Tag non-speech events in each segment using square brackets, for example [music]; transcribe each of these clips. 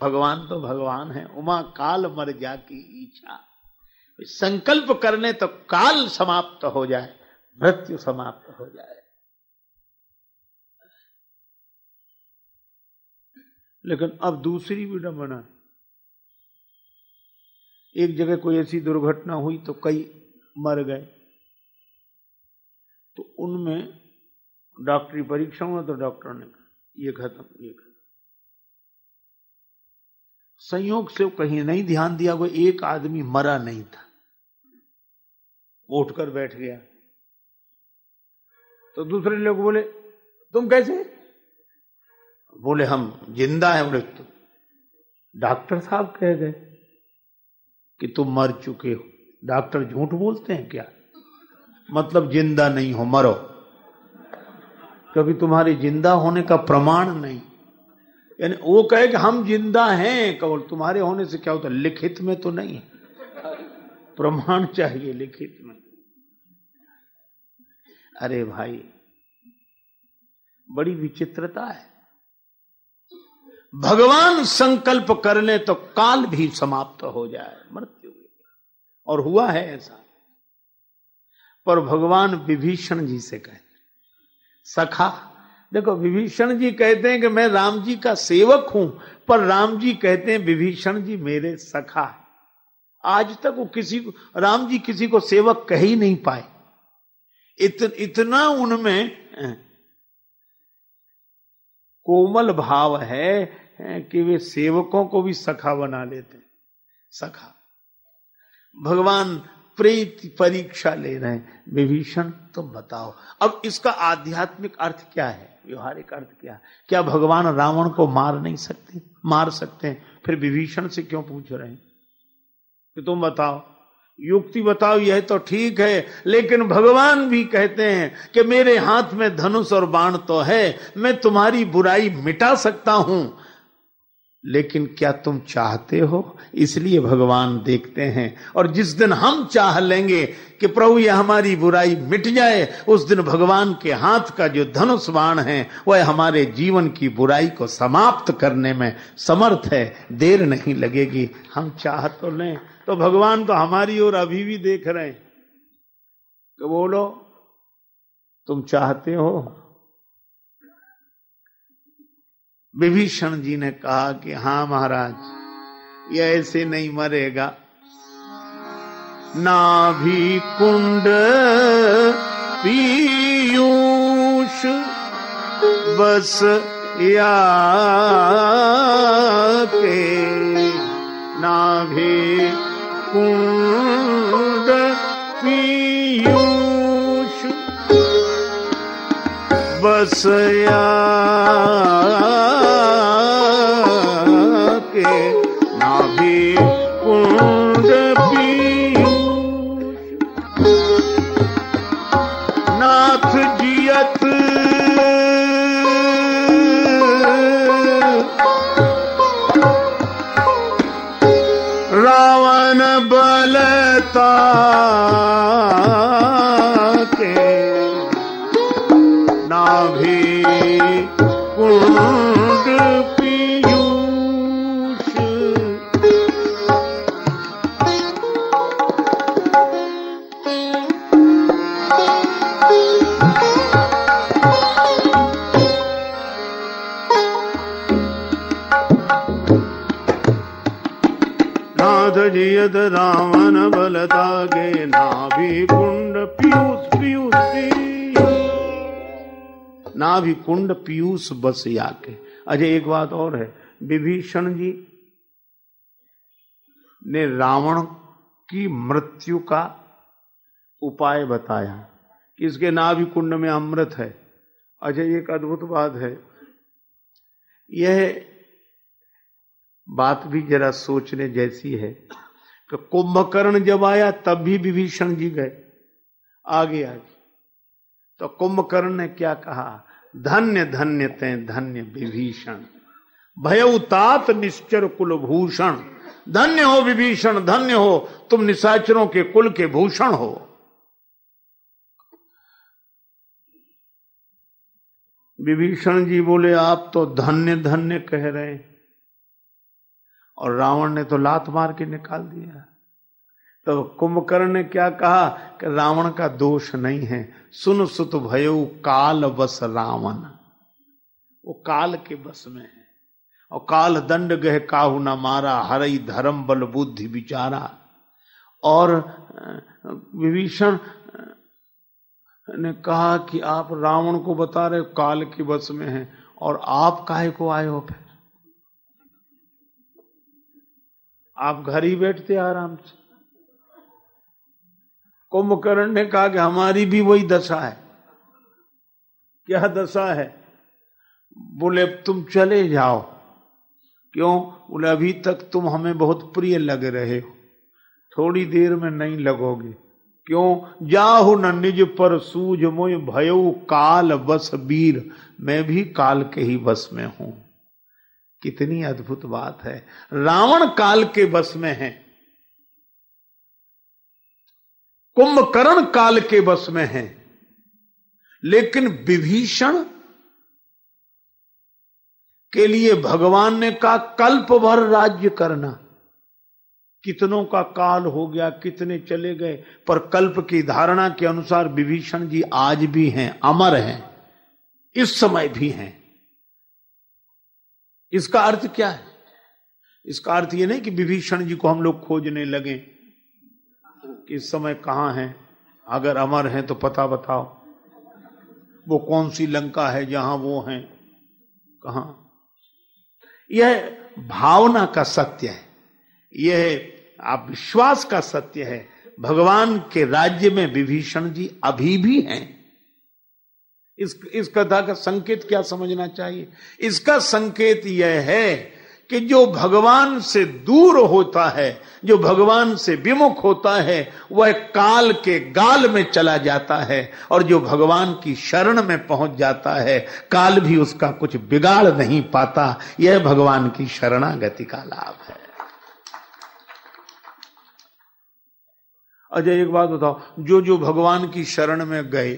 भगवान तो भगवान है, उमा काल मर जा की इच्छा संकल्प करने तो काल समाप्त हो जाए, मृत्यु समाप्त हो जाए। लेकिन अब दूसरी विडंबना एक जगह कोई ऐसी दुर्घटना हुई तो कई मर गए। तो उनमें डॉक्टरी परीक्षा हुआ तो डॉक्टर ने कहा, ये खत्म ये खत्म। संयोग से कहीं नहीं ध्यान दिया, वो एक आदमी मरा नहीं था। उठकर बैठ गया। तो दूसरे लोग बोले, तुम कैसे? बोले, हम ज़िंदा हैं बोले डॉक्टर साहब कह गए कि, तुम मर चुके हो। डॉक्टर झूठ बोलते हैं क्या? मतलब ज़िंदा नहीं हो, मरो। क्योंकि तुम्हारे ज़िंदा होने का प्रमाण नहीं। यानी वो कहे कि हम ज़िंदा हैं कौन तुम्हारे होने से क्या होता लिखित में तो नहीं प्रमाण चाहिए लिखित में। अरे भाई, बड़ी विचित्रता है। भगवान संकल्प कर ले तो काल भी समाप्त हो जाए, मृत्यु और हुआ है ऐसा। पर भगवान विभीषण जी से कहते सखा देखो विभीषण जी कहते हैं कि मैं राम जी का सेवक हूँ पर राम जी कहते हैं विभीषण जी मेरे सखा है। आज तक वो किसी को राम जी किसी को सेवक कह ही नहीं पाए। इत, इतना उनमें कोमल भाव है कि वे सेवकों को भी सखा बना लेते सखा। भगवान प्रेत परीक्षा ले रहे हैं। विभीषण, तुम बताओ। अब इसका आध्यात्मिक अर्थ क्या है? व्यवहारिक अर्थ क्या क्या भगवान रावण को मार नहीं सकते? मार सकते हैं। फिर विभीषण से क्यों पूछ रहे हैं? कि तुम बताओ। युक्ति बताओ, यह तो ठीक है, लेकिन भगवान भी कहते हैं कि मेरे हाथ में धनुष और बाण तो है, मैं तुम्हारी बुराई मिटा सकता हूँ। लेकिन क्या तुम चाहते हो? इसलिए भगवान देखते हैं। और जिस दिन हम चाह लेंगे कि प्रभु ये हमारी बुराई मिट जाए, उस दिन भगवान के हाथ का जो धनुष बाण है, वह हमारे जीवन की बुराई को समाप्त करने में समर्थ है। देर नहीं लगेगी। हम चाह तो लें। तो भगवान तो हमारी ओर अभी भी देख रहे हैं। तो बोलो, तुम चाहते हो? विभीषण जी ने कहा कि हाँ महाराज, ये ऐसे नहीं मरेगा। ना भी कुंड पीयूष बस या के ना भी कुंड पीयूष बस या बलता यद रावण बलतागे नाभि कुंड पीयूष पीयूष। नाभि कुंड पीयूष बस याके। अजय, एक बात और है। विभीषण जी ने रावण की मृत्यु का उपाय बताया कि इसके नाभि कुंड में अमृत है। अजय, एक अद्भुत बात है। यह बात भी जरा सोचने जैसी है। कि कुंभकर्ण जब आया, तब भी विभीषण जी गए। आगे आगे तो कुंभकर्ण ने क्या कहा? धन्य धन्य ते, धन्य विभीषण। भय भयउतात निश्चर कुल भूषण धन्य हो विभीषण, धन्य हो। तुम निशाचरों के कुल के भूषण हो। विभीषण जी बोले, आप तो धन्य धन्य कह रहे हैं। और रावण ने तो लात मार के निकाल दिया। तो कुंभकर्ण ने क्या कहा कि रावण का दोष नहीं है। सुन सुत भयो काल बस रावण। वो काल के बस में है। और काल दंड गह काहू न मारा, हरई धर्म बल बुद्धि विचारा। और विभीषण ने कहा कि आप रावण को बता रहे काल के बस में हैं। और आप काहे को आए हो फिर? आप घर ही बैठते आराम से। कुंभकर्ण ने कहा कि हमारी भी वही दशा है। क्या दशा है? बोले तुम चले जाओ। क्यों? बोले, अभी तक तुम हमें बहुत प्रिय लग रहे हो। थोड़ी देर में नहीं लगोगे। क्यों? जाहु न निज पर सूझ मोय, भयो काल बस वीर मैं भी काल के ही बस में हूँ। कितनी अद्भुत बात है। रावण काल के बस में है। कुंभकर्ण काल के बस में है। लेकिन विभीषण के लिए भगवान ने कहा, कल्प भर राज्य करना। कितनों का काल हो गया, कितने चले गए, पर कल्प की धारणा के अनुसार विभीषण जी आज भी हैं, अमर हैं, इस समय भी हैं। इसका अर्थ क्या है? इसका अर्थ यह नहीं कि विभीषण जी को हम लोग खोजने लगे कि इस समय कहाँ हैं। अगर अमर हैं तो पता बताओ। वो कौन सी लंका है, जहाँ वो हैं? कहा? यह भावना का सत्य है। यह आप विश्वास का सत्य है। भगवान के राज्य में विभीषण जी अभी भी हैं। इस इस कथा का संकेत क्या समझना चाहिए? इसका संकेत यह है कि जो भगवान से दूर होता है, जो भगवान से विमुख होता है, वह काल के गाल में चला जाता है और जो भगवान की शरण में पहुँच जाता है, काल भी उसका कुछ बिगाड़ नहीं पाता। यह भगवान की शरणागति का लाभ है। अजय, एक बात बताओ जो जो भगवान की शरण में गए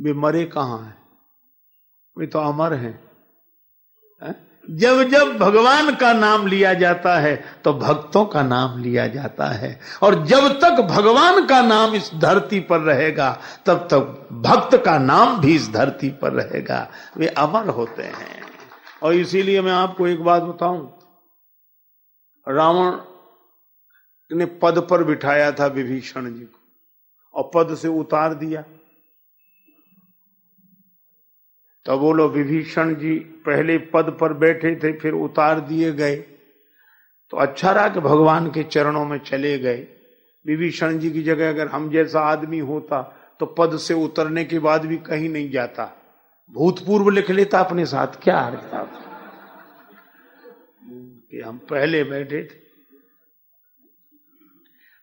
वे मरे कहाँ हैं? वे तो अमर हैं। जब जब भगवान का नाम लिया जाता है तो भक्तों का नाम लिया जाता है। और जब तक भगवान का नाम इस धरती पर रहेगा, तब तक भक्त का नाम भी इस धरती पर रहेगा। वे अमर होते हैं। और इसीलिए मैं आपको एक बात बताऊँ। रावण ने पद पर बिठाया था विभीषण जी को और पद से उतार दिया। तो बोलो विभीषण जी पहले पद पर बैठे थे, फिर उतार दिए गए। तो अच्छा रहा कि भगवान के चरणों में चले गए। विभीषण जी की जगह अगर हम जैसा आदमी होता तो पद से उतरने के बाद भी कहीं नहीं जाता। भूतपूर्व लिख लेता अपने साथ, क्या था? कि हम पहले बैठे थे।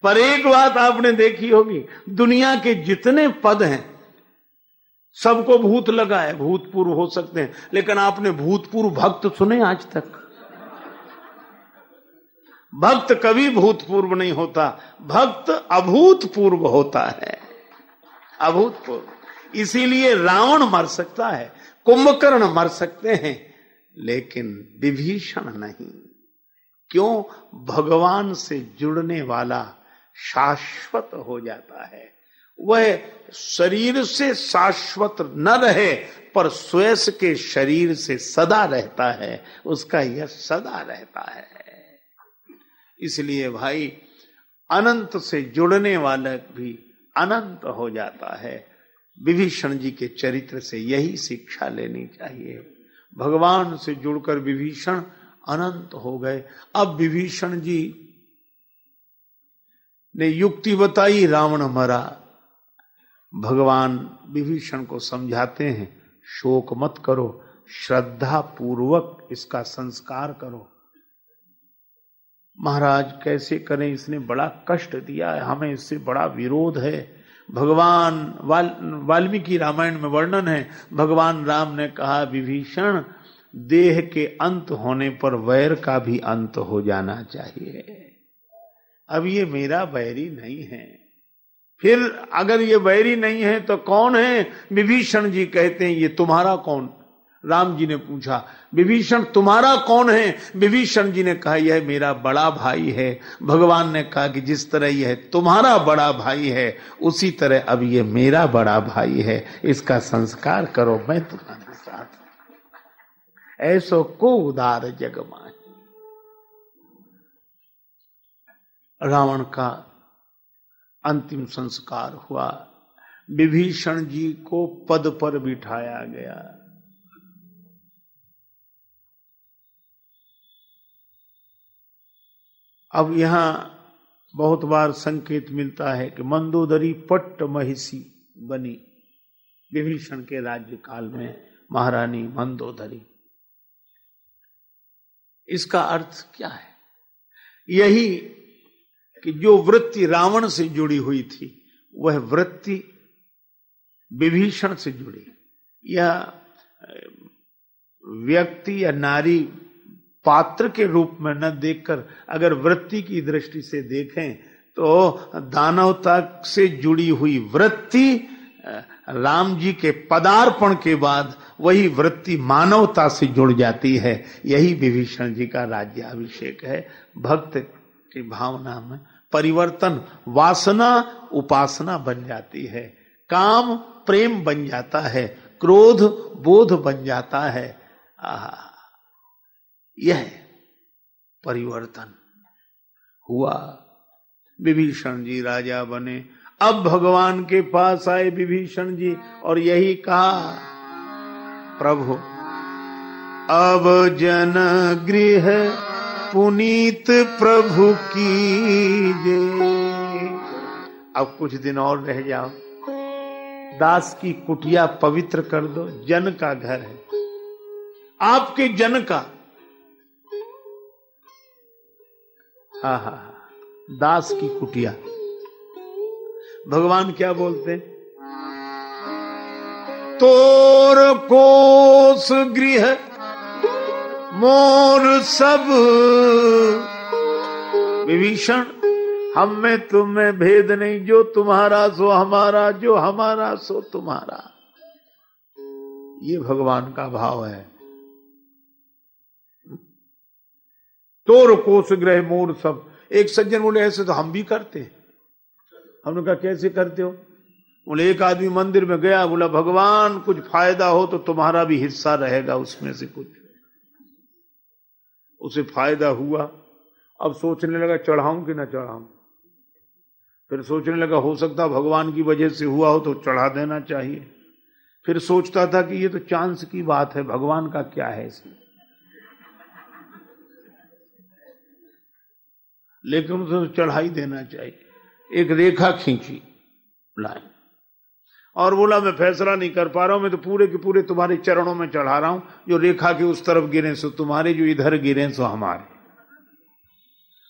पर एक बात आपने देखी होगी, दुनिया के जितने पद हैं सबको भूत लगा है, भूतपूर्व हो सकते हैं, लेकिन आपने भूतपूर्व भक्त सुने आज तक। भक्त कभी भूतपूर्व नहीं होता, भक्त अभूतपूर्व होता है। अभूतपूर्व। इसीलिए रावण मर सकता है, कुंभकर्ण मर सकते हैं, लेकिन विभीषण नहीं। क्यों? भगवान से जुड़ने वाला शाश्वत हो जाता है। वह शरीर से शाश्वत न रहे, पर स्वेश के शरीर से सदा रहता है, उसका यह सदा रहता है। इसलिए भाई, अनंत से जुड़ने वाला भी अनंत हो जाता है। विभीषण जी के चरित्र से यही शिक्षा लेनी चाहिए। भगवान से जुड़कर विभीषण अनंत हो गए। अब विभीषण जी ने युक्ति बताई, रावण मरा भगवान विभीषण को समझाते हैं, शोक मत करो श्रद्धा पूर्वक इसका संस्कार करो। महाराज, कैसे करें? इसने बड़ा कष्ट दिया है, हमें इससे बड़ा विरोध है। भगवान वाल, वाल्मीकि रामायण में वर्णन है, भगवान राम ने कहा, विभीषण, देह के अंत होने पर वैर का भी अंत हो जाना चाहिए। अब ये मेरा वैरी नहीं है। फिर अगर ये वैरी नहीं है तो कौन है? विभीषण जी कहते हैं, ये तुम्हारा कौन? राम जी ने पूछा, विभीषण, तुम्हारा कौन है? विभीषण जी ने कहा, यह मेरा बड़ा भाई है। भगवान ने कहा कि जिस तरह यह तुम्हारा बड़ा भाई है, उसी तरह अब यह मेरा बड़ा भाई है। इसका संस्कार करो, मैं तुम्हारे साथ। ऐसो को उदार जग माही रावण का अंतिम संस्कार हुआ। विभीषण जी को पद पर बिठाया गया। अब यहाँ बहुत बार संकेत मिलता है कि मंदोदरी पट्ट महिषी बनी विभीषण के राज्य काल में महारानी मंदोदरी। इसका अर्थ क्या है? यही कि जो वृत्ति रावण से जुड़ी हुई थी, वह वृत्ति विभीषण से जुड़ी। यह व्यक्ति या नारी पात्र के रूप में न देखकर अगर वृत्ति की दृष्टि से देखें तो दानवता से जुड़ी हुई वृत्ति, राम जी के पदार्पण के बाद वही वृत्ति मानवता से जुड़ जाती है। यही विभीषण जी का राज्याभिषेक है। भक्त की भावना में परिवर्तन, वासना, उपासना बन जाती है। काम, प्रेम बन जाता है। क्रोध, बोध बन जाता है। यह परिवर्तन हुआ। विभीषण जी राजा बने। अब भगवान के पास आए विभीषण जी और यही कहा, प्रभु, अब जन गृह पुनीत प्रभु की जे अब कुछ दिन और रह जाओ। दास की कुटिया पवित्र कर दो। जन का घर है। आपके जन का। हा हा हा। दास की कुटिया। भगवान क्या बोलते? तोर कोस गृह मोर सब विभीषण, हम में तुम में भेद नहीं, जो तुम्हारा सो हमारा, जो हमारा सो तुम्हारा। ये भगवान का भाव है। तोर कोस ग्रह मोर सब। एक सज्जन बोले, ऐसे तो हम भी करते हमने कहा, कैसे करते हो? बोले, एक आदमी मंदिर में गया, बोला, भगवान, कुछ फ़ायदा हो तो तुम्हारा भी हिस्सा रहेगा, उसमें से कुछ। उसे फ़ायदा हुआ। अब सोचने लगा, चढ़ाऊं कि ना चढ़ाऊं? फिर सोचने लगा, हो सकता भगवान की वजह से हुआ हो तो चढ़ा देना चाहिए। फिर सोचता था कि ये तो चांस की बात है, भगवान का क्या है इसमें? लेकिन उसे तो चढ़ाई देना चाहिए। एक रेखा खींची, लाइन। और बोला, मैं फैसला नहीं कर पा रहा हूँ, मैं तो पूरे के पूरे तुम्हारे चरणों में चढ़ा रहा हूँ। जो रेखा के उस तरफ़ गिरे सो तुम्हारे, जो इधर गिरे सो हमारे।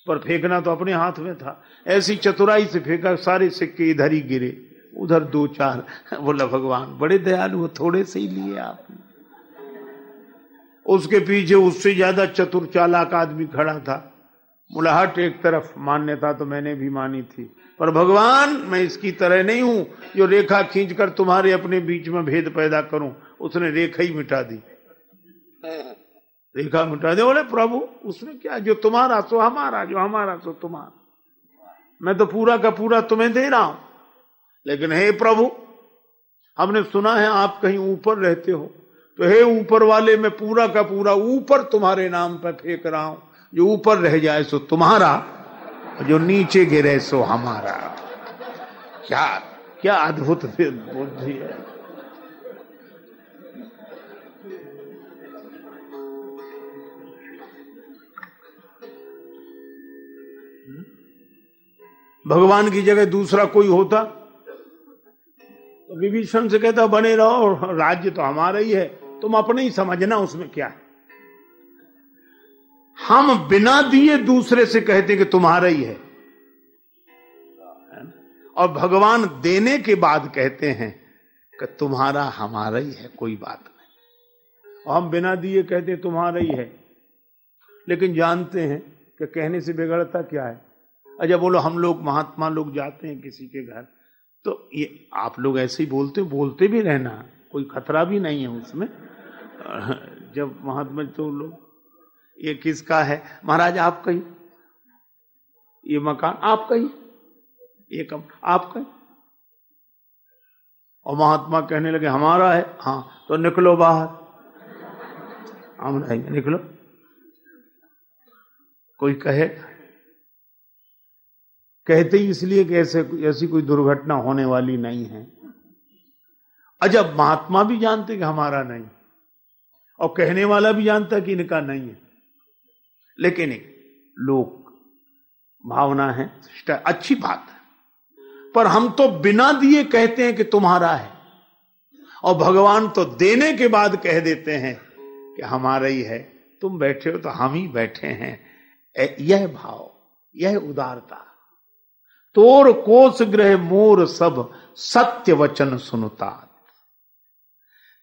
पर फेंकना तो अपने हाथ में था। ऐसी चतुराई से फेंका, सारे सिक्के इधर ही गिरे, उधर दो चार। बोला, भगवान, बड़े दयालु हो, थोड़े से ही लिए आपने उसके पीछे उससे ज़्यादा चतुर चालाक आदमी खड़ा था। बोला हट एक तरफ़ मान्यता तो मैंने भी मानी थी। पर भगवान, मैं इसकी तरह नहीं हूँ। जो रेखा खींचकर तुम्हारे अपने बीच में भेद पैदा करूँ, उसने रेखा ही मिटा दी। रेखा मिटा दे, बोले, प्रभु उसमें क्या? जो तुम्हारा, सो हमारा, जो हमारा, सो तुम्हारा। मैं तो पूरा का पूरा तुम्हें दे रहा हूँ। लेकिन हे प्रभु, हमने सुना है आप कहीं ऊपर रहते हो। तो हे ऊपर वाले, मैं पूरा का पूरा ऊपर तुम्हारे नाम पर फेंक रहा हूँ। जो ऊपर रह जाए सो तुम्हारा, और जो नीचे गिरे सो हमारा। क्या क्या अद्भुत बुद्धि है। भगवान की जगह दूसरा कोई होता? तो विभीषण से कहता, बने रहो राज्य तो हमारा ही है, तुम अपने ही समझना उसमें क्या है। हम बिना दिए दूसरे से कहते कि तुम्हारा ही है। और भगवान देने के बाद कहते हैं कि तुम्हारा हमारा ही है, कोई बात नहीं। और हम बिना दिए कहते तुम्हारा ही है। लेकिन जानते हैं कि कहने से बिगड़ता क्या है। अच्छा बोलो, हम लोग, महात्मा लोग जाते हैं किसी के घर तो ये आप लोग ऐसे ही बोलते हो, बोलते भी रहना, कोई खतरा भी नहीं है उसमें। [laughs] जब महात्मा तो लोग ये किसका है? महाराज, आप कही? ये मकान आप कही? ये कम आप कही? और महात्मा कहने लगे, हमारा है। हाँ तो निकलो बाहर। हम रहेंगे निकलो। कोई कहे? कहते ही इसलिए कि ऐसे ऐसी कोई दुर्घटना होने वाली नहीं है। अजब, महात्मा भी जानते कि हमारा नहीं। और कहने वाला भी जानता कि इनका नहीं है। लेकिन एक लोक भावना है अच्छी बात है। पर हम तो बिना दिए कहते हैं कि तुम्हारा है। और भगवान तो देने के बाद कह देते हैं कि हमारा ही है। तुम बैठे हो तो हम ही बैठे हैं। यह भाव, यह उदारता। तोर कोस ग्रह मोर सब सत्य वचन सुनता।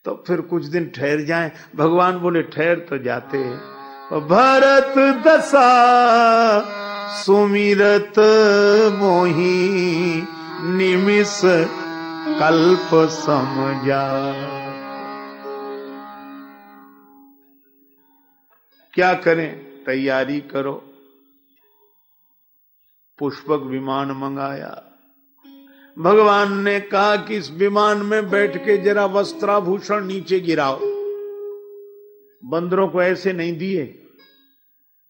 तो फिर कुछ दिन ठहर जाए। भगवान बोले, ठहर तो जाते भरत दशा सुमिरत मोही निमिष कल्प समझा। क्या करें? तैयारी करो। पुष्पक विमान मंगाया। भगवान ने कहा कि इस विमान में बैठ के जरा वस्त्राभूषण नीचे गिराओ। बंदरों को ऐसे नहीं दिए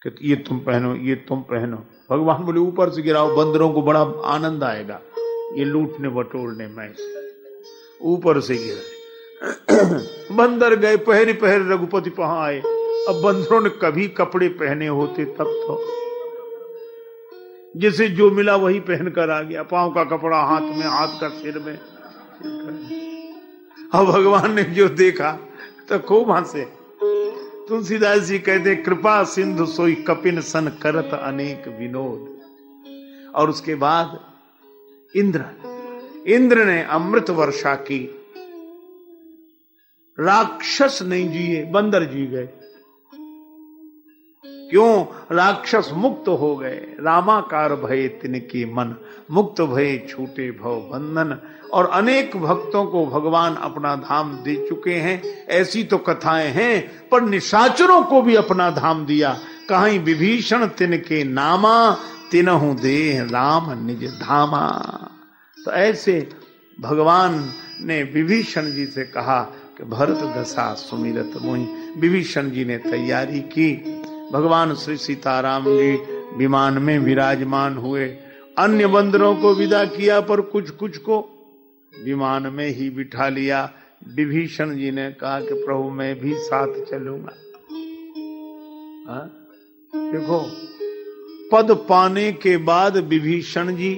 कि ये तुम पहनो, ये तुम पहनो। भगवान बोले, ऊपर से गिराओ, बंदरों को बड़ा आनंद आएगा। ये लूटने बटोरने में ऊपर से गिरा। [clears throat] बंदर गए, पहरे पहरे रघुपति पहा आए। अब बंदरों ने कभी कपड़े पहने होते तब तो। जिसे जो मिला वही पहनकर आ गया। पाँव का कपड़ा हाथ में, हाथ का सिर में। अब भगवान ने जो देखा तो खूब हंसे। तुलसीदास जी कहते, कृपा सिंधु सोई कपिन सन करत अनेक विनोद। और उसके बाद इंद्र इंद्र ने अमृत वर्षा की। राक्षस नहीं जिए, बंदर जी गए। क्यों राक्षस मुक्त हो गए? रामाकार भय तिनके मन, मुक्त भय छूटे भव बंधन। और अनेक भक्तों को भगवान अपना धाम दे चुके हैं। ऐसी तो कथाएँ हैं, पर निशाचरों को भी अपना धाम दिया। कहीं विभीषण तिनके नामा, तिनहु देह राम निज धामा। तो ऐसे भगवान ने विभीषण जी से कहा कि भरत दशा सुमिरत मोहि विभीषण जी ने तैयारी की। भगवान श्री सीताराम जी विमान में विराजमान हुए। अन्य बंदरों को विदा किया, पर कुछ कुछ को विमान में ही बिठा लिया। विभीषण जी ने कहा कि प्रभु, मैं भी साथ चलूँगा। हाँ? देखो, पद पाने के बाद विभीषण जी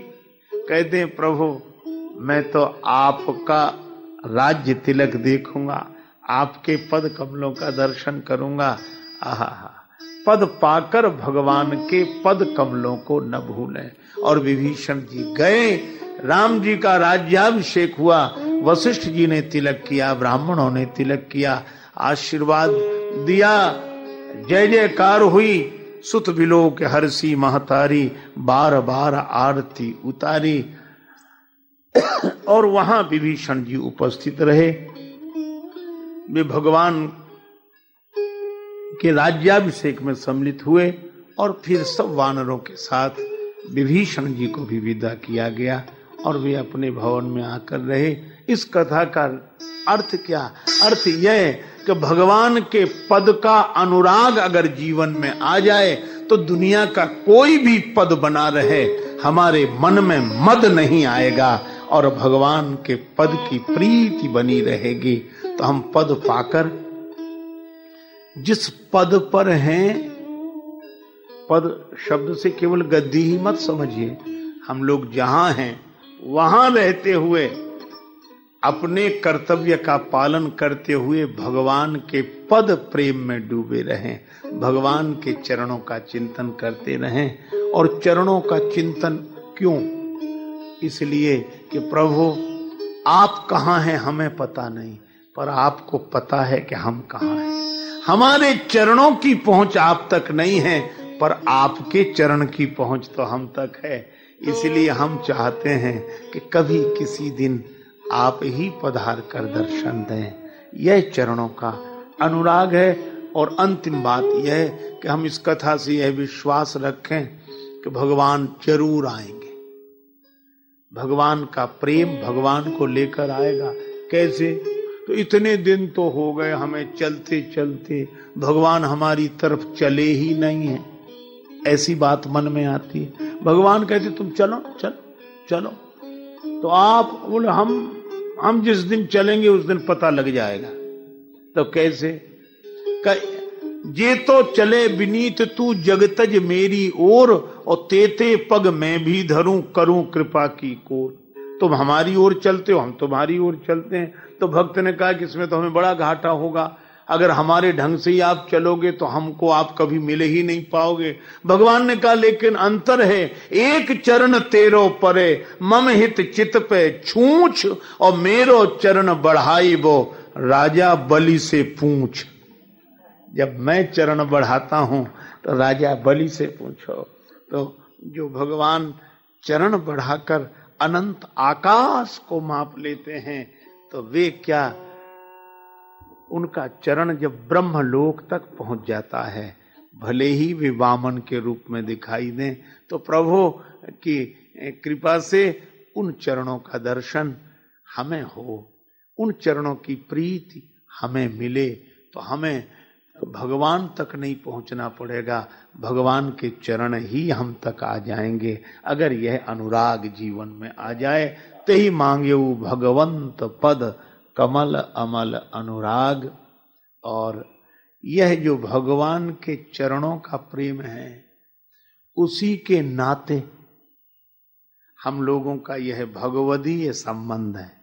कहते हैं, प्रभु, मैं तो आपका राज्य तिलक देखूँगा, आपके पद कमलों का दर्शन करूँगा। आहा पद पाकर भगवान के पद कमलों को न भूलें। और विभीषण जी गए। राम जी का राज्याभिषेक हुआ। वशिष्ठ जी ने तिलक किया, ब्राह्मणों ने तिलक किया, आशीर्वाद दिया। जय जयकार हुई। सुत बिलो के हरसी महतारी, बार बार आरती उतारी। और वहाँ विभीषण जी उपस्थित रहे। वे भगवान के राज्याभिषेक में सम्मिलित हुए और फिर सब वानरों के साथ विभीषण जी को भी विदा किया गया और वे अपने भवन में आकर रहे। इस कथा का अर्थ क्या? अर्थ यह कि भगवान के पद का अनुराग अगर जीवन में आ जाए तो दुनिया का कोई भी पद बना रहे, हमारे मन में मद नहीं आएगा और भगवान के पद की प्रीति बनी रहेगी। तो हम पद पाकर जिस पद पर हैं, पद शब्द से केवल गद्दी ही मत समझिए। हम लोग जहाँ हैं, वहाँ रहते हुए, अपने कर्तव्य का पालन करते हुए भगवान के पद प्रेम में डूबे रहें, भगवान के चरणों का चिंतन करते रहें। और चरणों का चिंतन क्यों? इसलिए कि प्रभु, आप कहाँ हैं हमें पता नहीं, पर आपको पता है कि हम कहाँ हैं। हमारे चरणों की पहुँच आप तक नहीं है, पर आपके चरण की पहुँच तो हम तक है। इसलिए हम चाहते हैं कि कभी किसी दिन आप ही पधार कर दर्शन दें। यह चरणों का अनुराग है, और अंतिम बात यह है कि हम इस कथा से यह विश्वास रखें कि भगवान ज़रूर आएँगे। भगवान का प्रेम भगवान को लेकर आएगा। कैसे? तो इतने दिन तो हो गए हमें चलते चलते। भगवान हमारी तरफ़ चले ही नहीं है। ऐसी बात मन में आती है। भगवान कहते, तुम चलो चलो चलो। तो आप बोले, हम हम जिस दिन चलेंगे, उस दिन पता लग जाएगा। तो कैसे? जे तो चले बिनीत तू जगतज मेरी ओर, और तेते पग मैं भी धरूं, करूँ कृपा की कोर। तुम हमारी ओर चलते हो, हम तुम्हारी ओर चलते हैं। तो भक्त ने कहा कि इसमें तो हमें बड़ा घाटा होगा। अगर हमारे ढंग से ही आप चलोगे तो हमको आप कभी मिले ही नहीं पाओगे। भगवान ने कहा, लेकिन अंतर है, एक चरण तेरो परे, मम हित चित पे छूछ, और मेरो चरण बढ़ाई वो राजा बलि से पूछ। जब मैं चरण बढ़ाता हूँ तो राजा बलि से पूछो। तो जो भगवान चरण बढ़ाकर अनंत आकाश को माप लेते हैं तो वे क्या उनका चरण जब ब्रह्म लोक तक पहुँच जाता है, भले ही वे वामन के रूप में दिखाई दें तो प्रभु की कृपा से उन चरणों का दर्शन हमें हो, उन चरणों की प्रीति हमें मिले तो हमें भगवान तक नहीं पहुँचना पड़ेगा, भगवान के चरण ही हम तक आ जाएँगे, अगर यह अनुराग जीवन में आ जाए ते ही मांगे भगवंत पद, कमल, अमल, अनुराग। और यह जो भगवान के चरणों का प्रेम है, उसी के नाते हम लोगों का यह भगवदीय संबंध है।